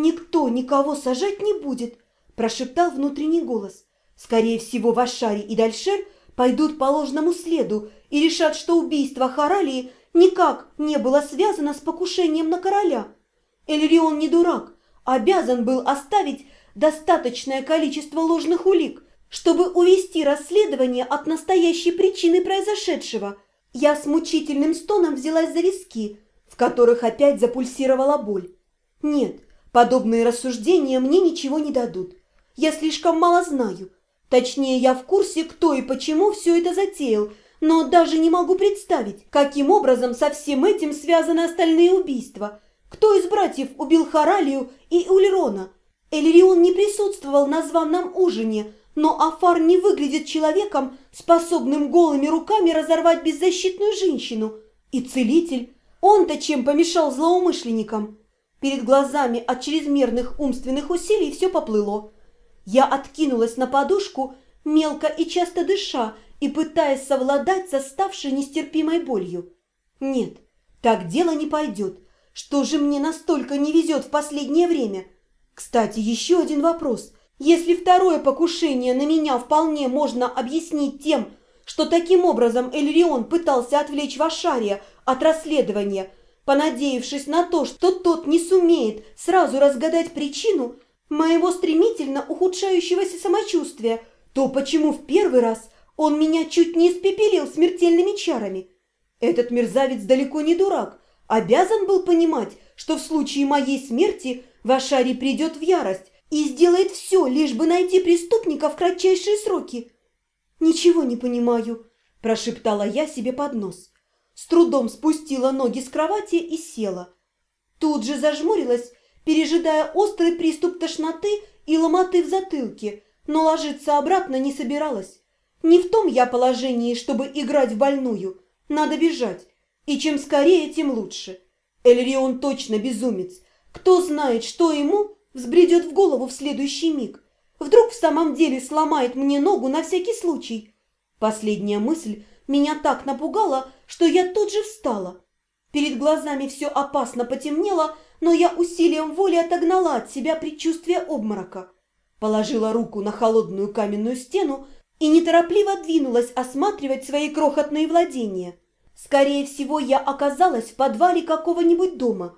«Никто никого сажать не будет», – прошептал внутренний голос. «Скорее всего, Вашари и Дальшер пойдут по ложному следу и решат, что убийство Харалии никак не было связано с покушением на короля. Эльрион не дурак, обязан был оставить достаточное количество ложных улик, чтобы увести расследование от настоящей причины произошедшего. Я с мучительным стоном взялась за виски, в которых опять запульсировала боль. Нет, подобные рассуждения мне ничего не дадут. Я слишком мало знаю. Точнее, я в курсе, кто и почему все это затеял, но даже не могу представить, каким образом со всем этим связаны остальные убийства. Кто из братьев убил Харалию и Ульрона? Эльрион не присутствовал на званном ужине, но Афар не выглядит человеком, способным голыми руками разорвать беззащитную женщину. И целитель, он-то чем помешал злоумышленникам? Перед глазами от чрезмерных умственных усилий все поплыло. Я откинулась на подушку, мелко и часто дыша, и пытаясь совладать со ставшей нестерпимой болью. Нет, так дело не пойдет. Что же мне настолько не везет в последнее время? Кстати, еще один вопрос. Если второе покушение на меня вполне можно объяснить тем, что таким образом Эльрион пытался отвлечь Вашария от расследования, понадеявшись на то, что тот не сумеет сразу разгадать причину моего стремительно ухудшающегося самочувствия, то почему в первый раз он меня чуть не испепелил смертельными чарами. Этот мерзавец далеко не дурак, обязан был понимать, что в случае моей смерти Вашарий придет в ярость и сделает все, лишь бы найти преступника в кратчайшие сроки. «Ничего не понимаю», – прошептала я себе под нос. С трудом спустила ноги с кровати и села. Тут же зажмурилась, пережидая острый приступ тошноты и ломоты в затылке, но ложиться обратно не собиралась. Не в том я положении, чтобы играть в больную. Надо бежать. И чем скорее, тем лучше. Эльрион точно безумец. Кто знает, что ему взбредет в голову в следующий миг. Вдруг в самом деле сломает мне ногу на всякий случай. Последняя мысль меня так напугала, что я тут же встала. Перед глазами все опасно потемнело, но я усилием воли отогнала от себя предчувствие обморока. Положила руку на холодную каменную стену, и неторопливо двинулась осматривать свои крохотные владения. Скорее всего, я оказалась в подвале какого-нибудь дома.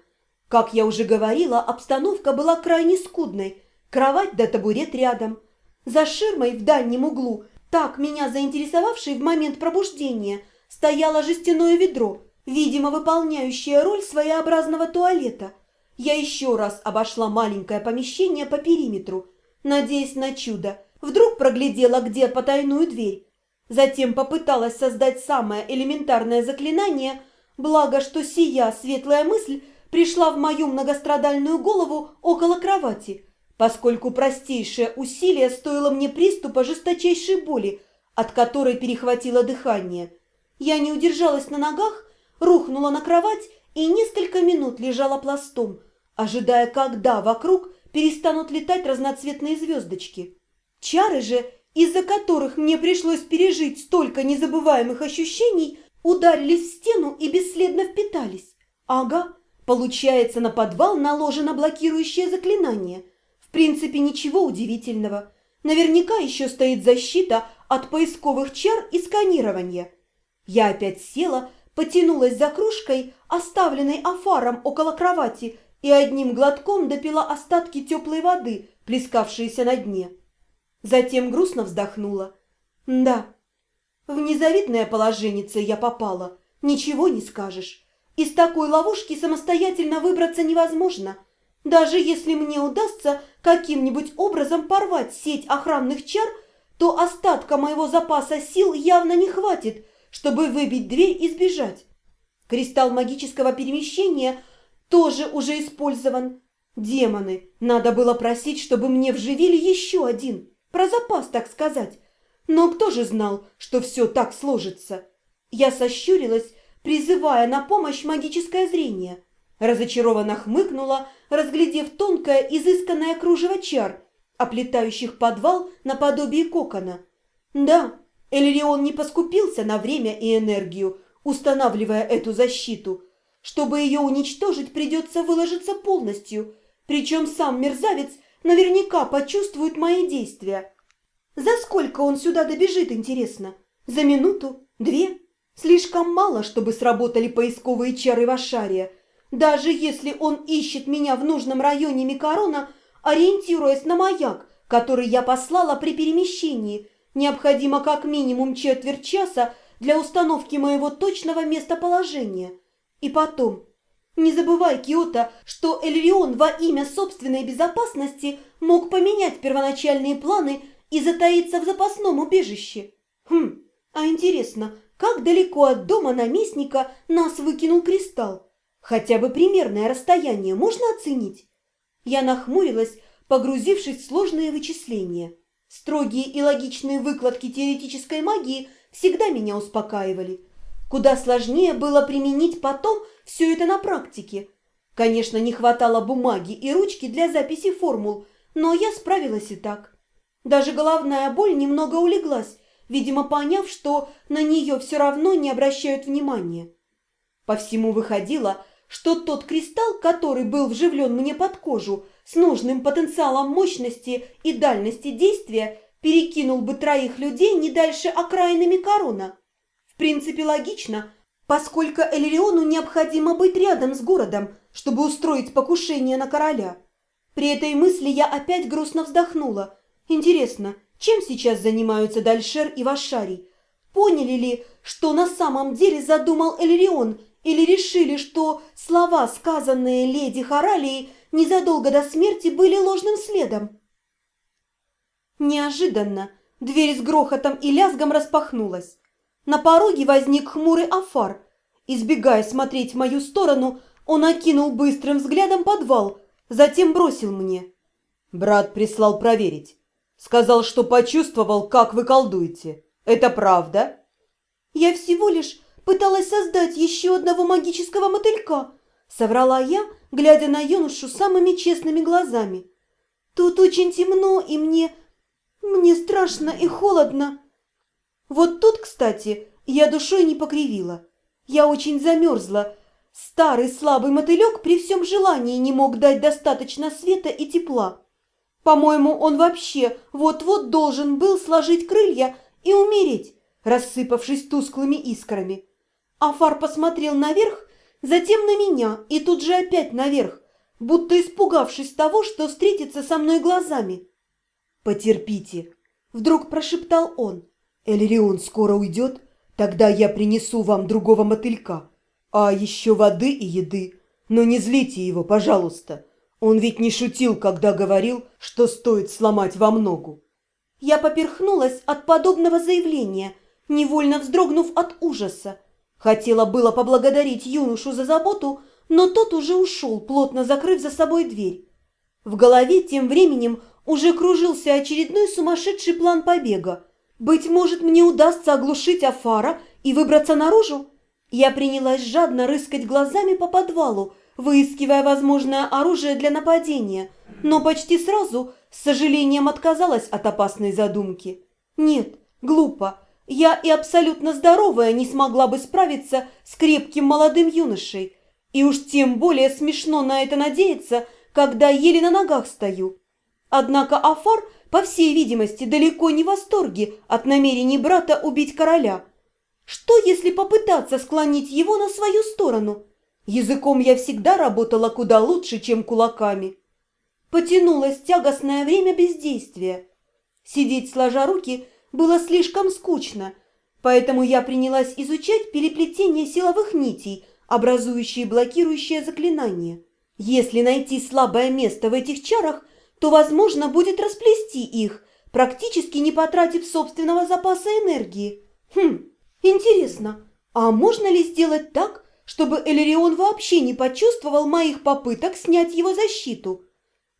Как я уже говорила, обстановка была крайне скудной. Кровать да табурет рядом. За ширмой в дальнем углу, так меня заинтересовавшей в момент пробуждения, стояло жестяное ведро, видимо, выполняющее роль своеобразного туалета. Я еще раз обошла маленькое помещение по периметру, надеясь на чудо – Вдруг проглядела где потайную дверь. Затем попыталась создать самое элементарное заклинание, благо что сия светлая мысль пришла в мою многострадальную голову около кровати, поскольку простейшее усилие стоило мне приступа жесточайшей боли, от которой перехватило дыхание. Я не удержалась на ногах, рухнула на кровать и несколько минут лежала пластом, ожидая, когда вокруг перестанут летать разноцветные звездочки. Чары же, из-за которых мне пришлось пережить столько незабываемых ощущений, ударились в стену и бесследно впитались. Ага, получается, на подвал наложено блокирующее заклинание. Принципе, ничего удивительного. Наверняка еще стоит защита от поисковых чар и сканирования. Я опять села, потянулась за кружкой, оставленной афаром около кровати, и одним глотком допила остатки теплой воды, плескавшиеся на дне. Затем грустно вздохнула. Да, в незавидное положенице я попала, ничего не скажешь. Из такой ловушки самостоятельно выбраться невозможно. Даже если мне удастся каким-нибудь образом порвать сеть охранных чар, то остатка моего запаса сил явно не хватит, чтобы выбить дверь и сбежать. Кристалл магического перемещения тоже уже использован. Демоны, надо было просить, чтобы мне вживили еще один. Про запас, так сказать. Но кто же знал, что все так сложится? Я сощурилась, призывая на помощь магическое зрение. Разочарованно хмыкнула, разглядев тонкое, изысканное кружево чар, оплетающих подвал наподобие кокона. Да, Эльрион не поскупился на время и энергию, устанавливая эту защиту. Чтобы ее уничтожить, придется выложиться полностью – Причем сам мерзавец наверняка почувствует мои действия. За сколько он сюда добежит, интересно? За минуту? Две? Слишком мало, чтобы сработали поисковые чары Вашария. Даже если он ищет меня в нужном районе Микарона, ориентируясь на маяк, который я послала при перемещении, необходимо как минимум четверть часа для установки моего точного местоположения. И потом, не забывай, Киото, что Эльрион во имя собственной безопасности мог поменять первоначальные планы и затаиться в запасном убежище. Хм, а интересно, как далеко от дома наместника нас выкинул кристалл? Хотя бы примерное расстояние можно оценить? Я нахмурилась, погрузившись в сложные вычисления. Строгие и логичные выкладки теоретической магии всегда меня успокаивали. Куда сложнее было применить потом все это на практике. Конечно, не хватало бумаги и ручки для записи формул, но я справилась и так. Даже головная боль немного улеглась, видимо, поняв, что на нее все равно не обращают внимания. По всему выходило, что тот кристалл, который был вживлен мне под кожу, с нужным потенциалом мощности и дальности действия, перекинул бы троих людей не дальше окраинами корона. В принципе, логично, поскольку Элериону необходимо быть рядом с городом, чтобы устроить покушение на короля. При этой мысли я опять грустно вздохнула. Интересно, чем сейчас занимаются Дальшер и Вашарий? Поняли ли, что на самом деле задумал Элерион, или решили, что слова, сказанные леди Харалией, незадолго до смерти были ложным следом? Неожиданно дверь с грохотом и лязгом распахнулась. На пороге возник хмурый Афар. Избегая смотреть в мою сторону, он окинул быстрым взглядом подвал, затем бросил мне. Брат прислал проверить. Сказал, что почувствовал, как вы колдуете. Это правда?» «Я всего лишь пыталась создать еще одного магического мотылька», соврала я, глядя на юношу самыми честными глазами. «Тут очень темно, и мне... мне страшно и холодно». Вот тут, кстати, я душой не покривила. Я очень замерзла. Старый слабый мотылек при всем желании не мог дать достаточно света и тепла. По-моему, он вообще вот-вот должен был сложить крылья и умереть, рассыпавшись тусклыми искрами. Афар посмотрел наверх, затем на меня и тут же опять наверх, будто испугавшись того, что встретится со мной глазами. «Потерпите», — вдруг прошептал он. «Элерион скоро уйдет, тогда я принесу вам другого мотылька, а еще воды и еды. Но не злите его, пожалуйста». Он ведь не шутил, когда говорил, что стоит сломать вам ногу. Я поперхнулась от подобного заявления, невольно вздрогнув от ужаса. Хотела было поблагодарить юношу за заботу, но тот уже ушел, плотно закрыв за собой дверь. В голове тем временем уже кружился очередной сумасшедший план побега. Быть может, мне удастся оглушить Афара и выбраться наружу? Я принялась жадно рыскать глазами по подвалу, выискивая возможное оружие для нападения, но почти сразу с сожалением отказалась от опасной задумки. Нет, глупо. Я и абсолютно здоровая не смогла бы справиться с крепким молодым юношей. И уж тем более смешно на это надеяться, когда еле на ногах стою. Однако Афар, по всей видимости, далеко не в восторге от намерений брата убить короля. Что, если попытаться склонить его на свою сторону – Языком я всегда работала куда лучше, чем кулаками. Потянулось тягостное время бездействия. Сидеть сложа руки было слишком скучно, поэтому я принялась изучать переплетение силовых нитей, образующие блокирующее заклинание. Если найти слабое место в этих чарах, то возможно будет расплести их, практически не потратив собственного запаса энергии. Хм, интересно, а можно ли сделать так, чтобы Элерион вообще не почувствовал моих попыток снять его защиту.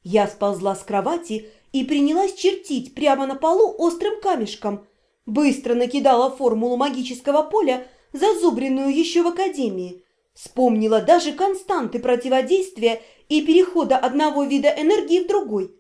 Я сползла с кровати и принялась чертить прямо на полу острым камешком. Быстро накидала формулу магического поля, зазубренную еще в академии. Вспомнила даже константы противодействия и перехода одного вида энергии в другой.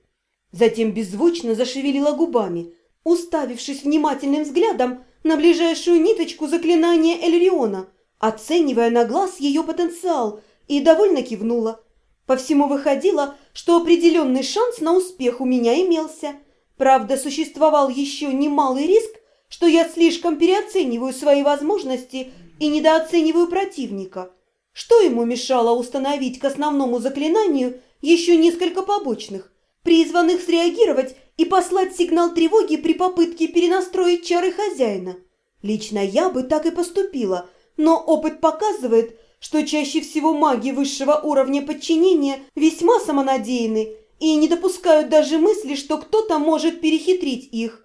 Затем беззвучно зашевелила губами, уставившись внимательным взглядом на ближайшую ниточку заклинания Эльриона – оценивая на глаз ее потенциал, и довольно кивнула. По всему выходило, что определенный шанс на успех у меня имелся. Правда, существовал еще немалый риск, что я слишком переоцениваю свои возможности и недооцениваю противника. Что ему мешало установить к основному заклинанию еще несколько побочных, призванных среагировать и послать сигнал тревоги при попытке перенастроить чары хозяина? Лично я бы так и поступила, но опыт показывает, что чаще всего маги высшего уровня подчинения весьма самонадеянны и не допускают даже мысли, что кто-то может перехитрить их.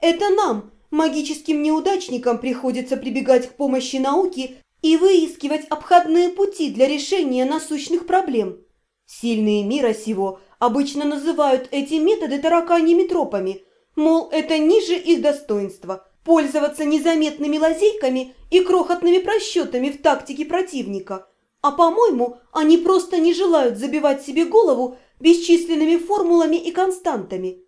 Это нам, магическим неудачникам, приходится прибегать к помощи науки и выискивать обходные пути для решения насущных проблем. Сильные мира сего обычно называют эти методы тараканьими тропами, мол, это ниже их достоинства – пользоваться незаметными лазейками и крохотными просчетами в тактике противника. А, по-моему, они просто не желают забивать себе голову бесчисленными формулами и константами.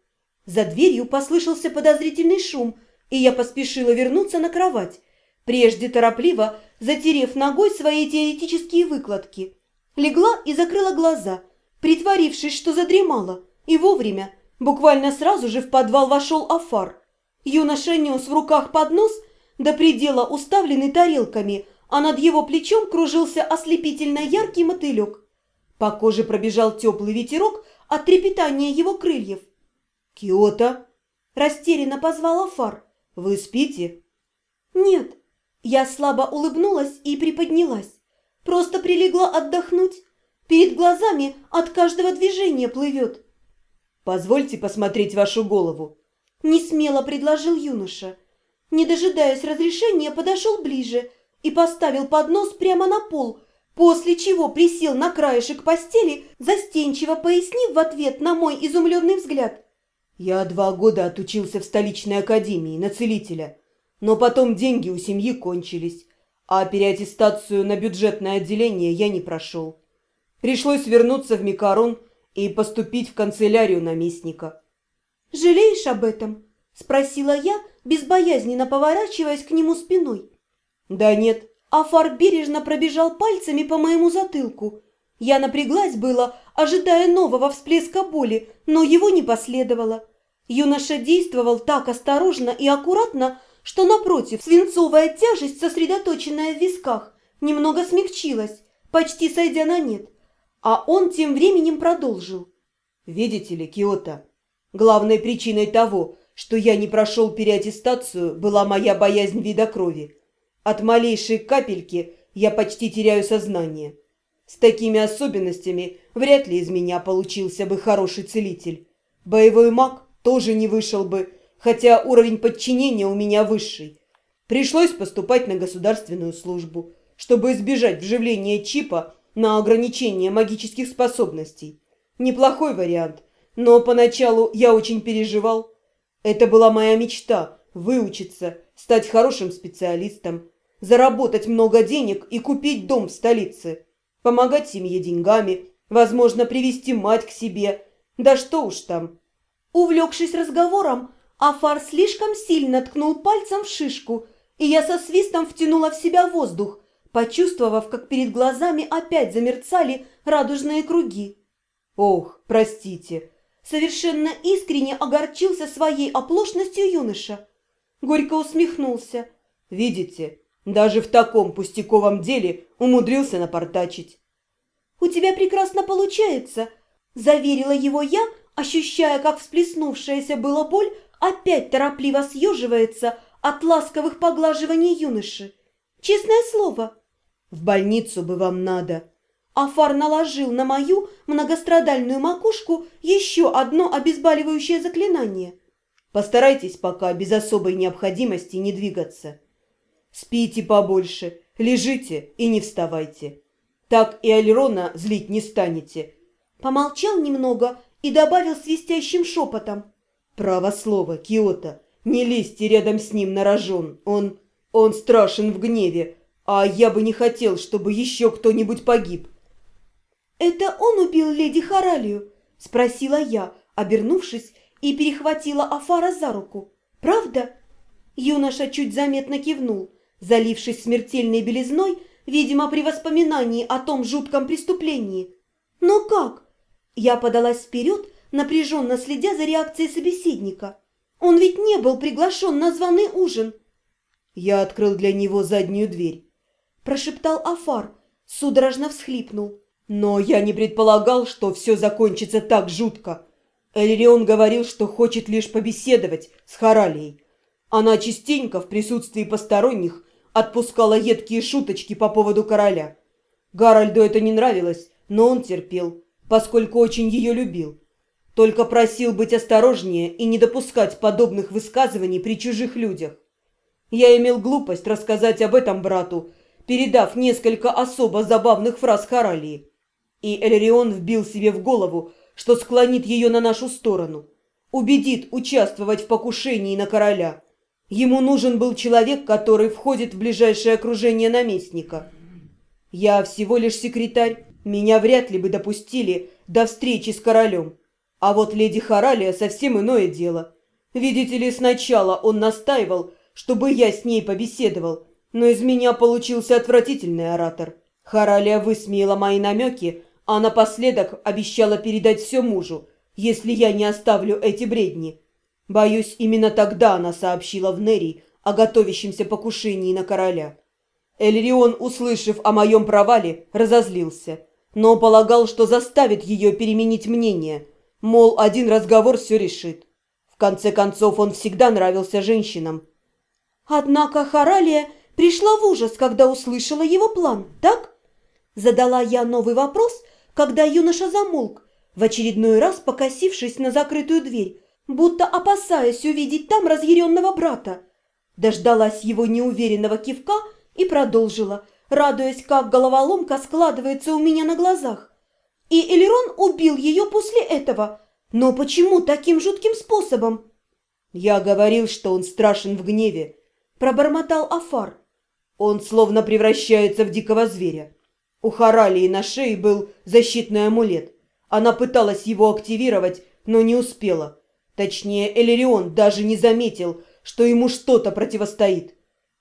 За дверью послышался подозрительный шум, и я поспешила вернуться на кровать, прежде торопливо затерев ногой свои теоретические выкладки. Легла и закрыла глаза, притворившись, что задремала, и вовремя, буквально сразу же в подвал вошел Афар – Юноша нес в руках поднос, до предела уставленный тарелками, а над его плечом кружился ослепительно яркий мотылек. По коже пробежал теплый ветерок от трепетания его крыльев. «Киота!» – растерянно позвала Фар. «Вы спите?» «Нет». Я слабо улыбнулась и приподнялась. Просто прилегла отдохнуть. Перед глазами от каждого движения плывет. «Позвольте посмотреть вашу голову», не смело предложил юноша. Не дожидаясь разрешения, подошел ближе и поставил поднос прямо на пол, после чего присел на краешек постели, застенчиво пояснив в ответ на мой изумленный взгляд. «Я два года отучился в столичной академии на целителя, но потом деньги у семьи кончились, а переаттестацию на бюджетное отделение я не прошел. Пришлось вернуться в Микарон и поступить в канцелярию наместника». «Жалеешь об этом?» – спросила я, безбоязненно поворачиваясь к нему спиной. «Да нет». Афар бережно пробежал пальцами по моему затылку. Я напряглась было, ожидая нового всплеска боли, но его не последовало. Юноша действовал так осторожно и аккуратно, что, напротив, свинцовая тяжесть, сосредоточенная в висках, немного смягчилась, почти сойдя на нет. А он тем временем продолжил. «Видите ли, Киота, Главной причиной того, что я не прошел переаттестацию, была моя боязнь вида крови. От малейшей капельки я почти теряю сознание. С такими особенностями вряд ли из меня получился бы хороший целитель. Боевой маг тоже не вышел бы, хотя уровень подчинения у меня высший. Пришлось поступать на государственную службу, чтобы избежать вживления чипа на ограничение магических способностей. Неплохой вариант, но поначалу я очень переживал. Это была моя мечта – выучиться, стать хорошим специалистом, заработать много денег и купить дом в столице, помогать семье деньгами, возможно, привести мать к себе. Да что уж там. Увлекшись разговором, Афар слишком сильно ткнул пальцем в шишку, и я со свистом втянула в себя воздух, почувствовав, как перед глазами опять замерцали радужные круги. «Ох, простите!» Совершенно искренне огорчился своей оплошностью юноша. Горько усмехнулся. «Видите, даже в таком пустяковом деле умудрился напортачить». «У тебя прекрасно получается», – заверила его я, ощущая, как всплеснувшаяся была боль опять торопливо съеживается от ласковых поглаживаний юноши. «Честное слово». «В больницу бы вам надо», Афар наложил на мою многострадальную макушку еще одно обезболивающее заклинание. Постарайтесь пока без особой необходимости не двигаться. Спите побольше, лежите и не вставайте. Так и Альрона злить не станете. Помолчал немного и добавил свистящим шепотом. Право слово, Киота, не лезьте рядом с ним на рожон. Он... он страшен в гневе, а я бы не хотел, чтобы еще кто-нибудь погиб. «Это он убил леди Харалию?» – спросила я, обернувшись и перехватила Афара за руку. «Правда?» Юноша чуть заметно кивнул, залившись смертельной белизной, видимо, при воспоминании о том жутком преступлении. Но как? Я подалась вперед, напряженно следя за реакцией собеседника. Он ведь не был приглашен на званый ужин. Я открыл для него заднюю дверь. Прошептал Афар, судорожно всхлипнул. Но я не предполагал, что все закончится так жутко. Элерион говорил, что хочет лишь побеседовать с Харалией. Она частенько в присутствии посторонних отпускала едкие шуточки по поводу короля. Гарольду это не нравилось, но он терпел, поскольку очень ее любил. Только просил быть осторожнее и не допускать подобных высказываний при чужих людях. Я имел глупость рассказать об этом брату, передав несколько особо забавных фраз Харалии. И Элерион вбил себе в голову, что склонит ее на нашу сторону, убедит участвовать в покушении на короля. Ему нужен был человек, который входит в ближайшее окружение наместника. Я всего лишь секретарь, меня вряд ли бы допустили до встречи с королем. А вот леди Харалия совсем иное дело. Видите ли, сначала он настаивал, чтобы я с ней побеседовал, но из меня получился отвратительный оратор. Харалия высмеяла мои намеки, а напоследок обещала передать все мужу, если я не оставлю эти бредни. Боюсь, именно тогда она сообщила в Нерий о готовящемся покушении на короля. Эльрион, услышав о моем провале, разозлился, но полагал, что заставит ее переменить мнение, мол, один разговор все решит. В конце концов, он всегда нравился женщинам. Однако Харалия пришла в ужас, когда услышала его план, так? Задала я новый вопрос, когда юноша замолк, в очередной раз покосившись на закрытую дверь, будто опасаясь увидеть там разъяренного брата. Дождалась его неуверенного кивка и продолжила, радуясь, как головоломка складывается у меня на глазах. И Элерон убил ее после этого. Но почему таким жутким способом? Я говорил, что он страшен в гневе, пробормотал Афар. Он словно превращается в дикого зверя. У Харалии на шее был защитный амулет. Она пыталась его активировать, но не успела. Точнее, Элерион даже не заметил, что ему что-то противостоит.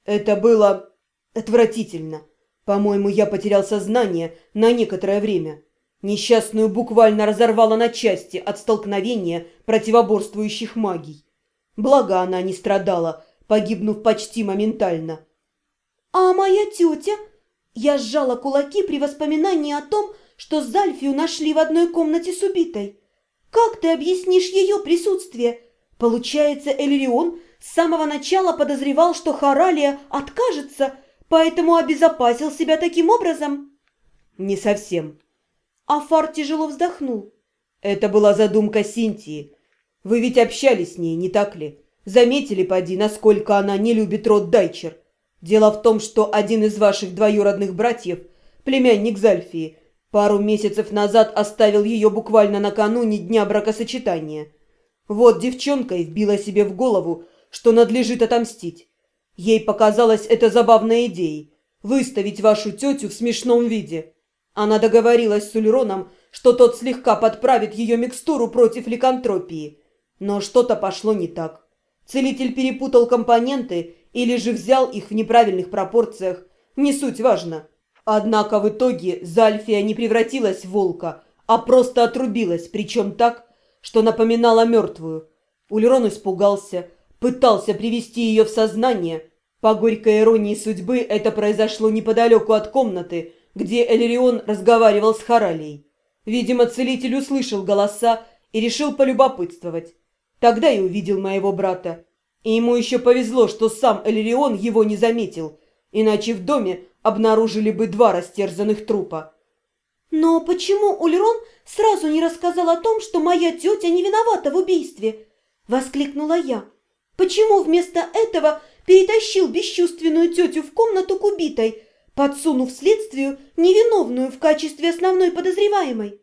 Это было отвратительно. По-моему, я потерял сознание на некоторое время. Несчастную буквально разорвало на части от столкновения противоборствующих магий. Благо она не страдала, погибнув почти моментально. «А моя тетя?» Я сжала кулаки при воспоминании о том, что Зальфию нашли в одной комнате с убитой. Как ты объяснишь ее присутствие? Получается, Эльрион с самого начала подозревал, что Харалия откажется, поэтому обезопасил себя таким образом? Не совсем. Афар тяжело вздохнул. Это была задумка Синтии. Вы ведь общались с ней, не так ли? Заметили, поди, насколько она не любит род Дайчер? Дело в том, что один из ваших двоюродных братьев, племянник Зальфии, пару месяцев назад оставил ее буквально накануне дня бракосочетания. Вот девчонка и вбила себе в голову, что надлежит отомстить. Ей показалось это забавной идеей – выставить вашу тетю в смешном виде. Она договорилась с Ульроном, что тот слегка подправит ее микстуру против ликантропии. Но что-то пошло не так. Целитель перепутал компоненты или же взял их в неправильных пропорциях, не суть важно. Однако в итоге Зальфия не превратилась в волка, а просто отрубилась, причем так, что напоминала мертвую. Ульрон испугался, пытался привести ее в сознание. По горькой иронии судьбы это произошло неподалеку от комнаты, где Элерион разговаривал с Харалией. Видимо, целитель услышал голоса и решил полюбопытствовать. Тогда и увидел моего брата. И ему еще повезло, что сам Элерион его не заметил, иначе в доме обнаружили бы два растерзанных трупа. «Но почему Ульрон сразу не рассказал о том, что моя тетя не виновата в убийстве?» – воскликнула я. «Почему вместо этого перетащил бесчувственную тетю в комнату к убитой, подсунув следствию невиновную в качестве основной подозреваемой?»